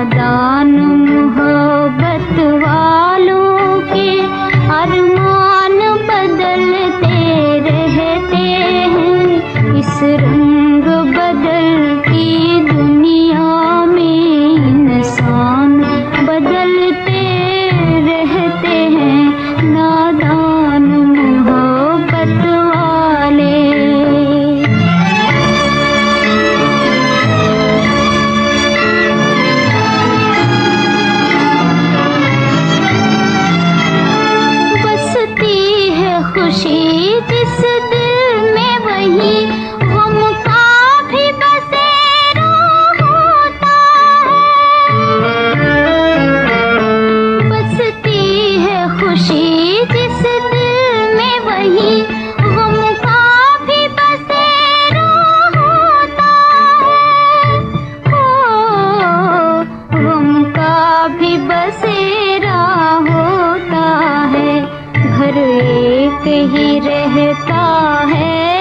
नादान मोहब्बत वालों के अरमान बदलते रहते हैं। इस रंग साथ ही रहता है।